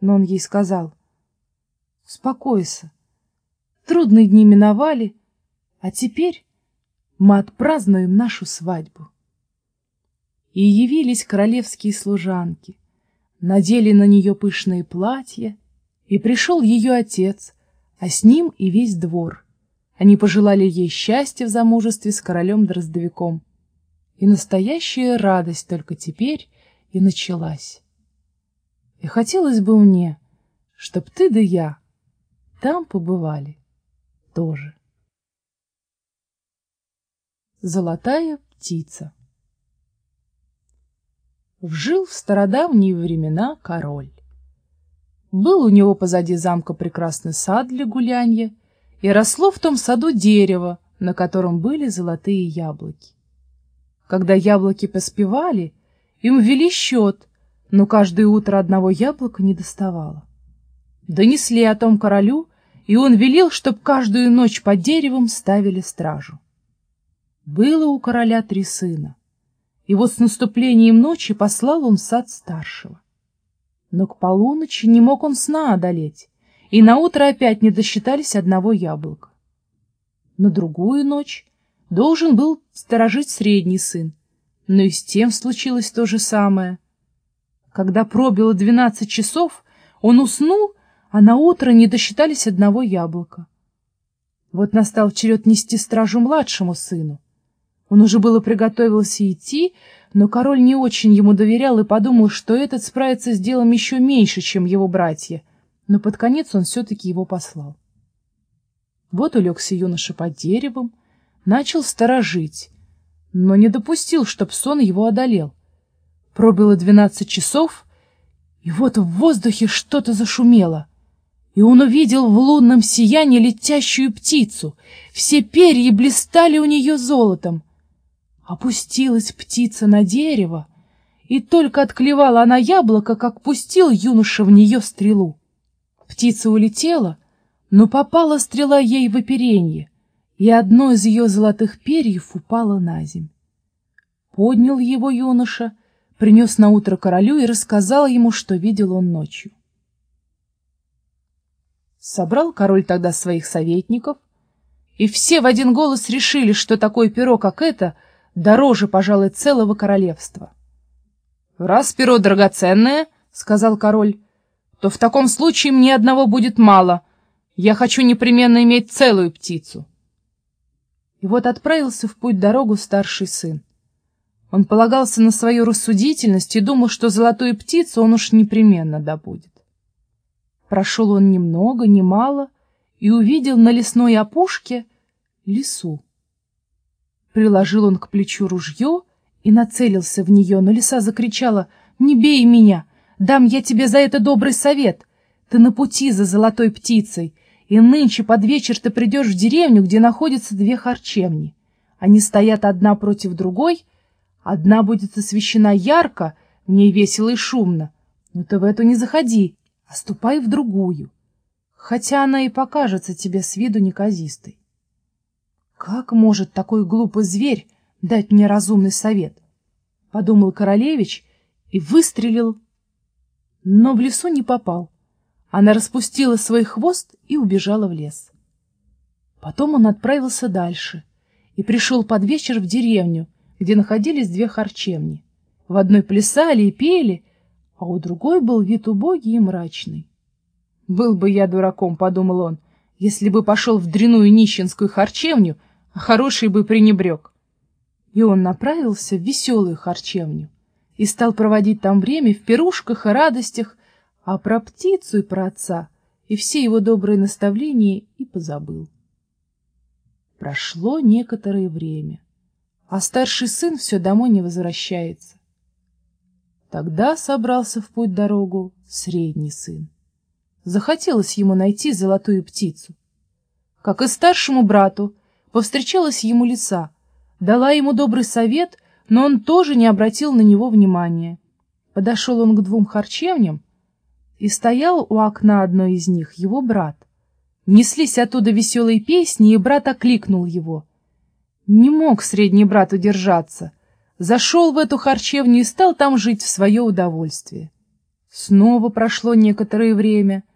Но он ей сказал, «Успокойся, трудные дни миновали, а теперь мы отпразднуем нашу свадьбу». И явились королевские служанки, надели на нее пышные платья, и пришел ее отец, а с ним и весь двор. Они пожелали ей счастья в замужестве с королем-дроздовиком. И настоящая радость только теперь и началась. И хотелось бы мне, чтоб ты да я там побывали тоже. Золотая птица Вжил в стародавние времена король. Был у него позади замка прекрасный сад для гулянья, и росло в том саду дерево, на котором были золотые яблоки. Когда яблоки поспевали, им ввели счет, но каждое утро одного яблока не доставало. Донесли о том королю, и он велел, чтоб каждую ночь под деревом ставили стражу. Было у короля три сына, и вот с наступлением ночи послал он в сад старшего. Но к полуночи не мог он сна одолеть, и наутро опять не досчитались одного яблока. На другую ночь должен был сторожить средний сын, но и с тем случилось то же самое. Когда пробило двенадцать часов, он уснул, а на утро не досчитались одного яблока. Вот настал черед нести стражу младшему сыну. Он уже было приготовился идти, но король не очень ему доверял и подумал, что этот справится с делом еще меньше, чем его братья, но под конец он все-таки его послал. Вот улегся юноша под деревом, начал сторожить, но не допустил, чтоб сон его одолел. Пробило двенадцать часов, и вот в воздухе что-то зашумело, и он увидел в лунном сиянии летящую птицу. Все перья блистали у нее золотом. Опустилась птица на дерево, и только отклевала она яблоко, как пустил юноша в нее стрелу. Птица улетела, но попала стрела ей в оперенье, и одно из ее золотых перьев упало на земь. Поднял его юноша, принес на утро королю и рассказал ему, что видел он ночью. Собрал король тогда своих советников, и все в один голос решили, что такое перо, как это, дороже, пожалуй, целого королевства. — Раз перо драгоценное, — сказал король, — то в таком случае мне одного будет мало. Я хочу непременно иметь целую птицу. И вот отправился в путь дорогу старший сын. Он полагался на свою рассудительность и думал, что золотую птицу он уж непременно добудет. Прошел он немного, немало и увидел на лесной опушке лису. Приложил он к плечу ружье и нацелился в нее, но лиса закричала «Не бей меня! Дам я тебе за это добрый совет! Ты на пути за золотой птицей, и нынче под вечер ты придешь в деревню, где находятся две харчевни. Они стоят одна против другой, одна будет освещена ярко, в ней весело и шумно, но ты в эту не заходи, а ступай в другую, хотя она и покажется тебе с виду неказистой. Как может такой глупый зверь дать мне разумный совет? Подумал королевич и выстрелил, но в лесу не попал. Она распустила свой хвост и убежала в лес. Потом он отправился дальше и пришел под вечер в деревню, где находились две харчевни. В одной плясали и пели, а у другой был вид убогий и мрачный. «Был бы я дураком», — подумал он, — «если бы пошел в дряную нищенскую харчевню, а хороший бы пренебрег. И он направился в веселую харчевню и стал проводить там время в пирушках и радостях, а про птицу и про отца и все его добрые наставления и позабыл. Прошло некоторое время, а старший сын все домой не возвращается. Тогда собрался в путь дорогу средний сын. Захотелось ему найти золотую птицу. Как и старшему брату, повстречалась ему лиса, дала ему добрый совет, но он тоже не обратил на него внимания. Подошел он к двум харчевням, и стоял у окна одной из них его брат. Неслись оттуда веселые песни, и брат окликнул его. Не мог средний брат удержаться. Зашел в эту харчевню и стал там жить в свое удовольствие. Снова прошло некоторое время —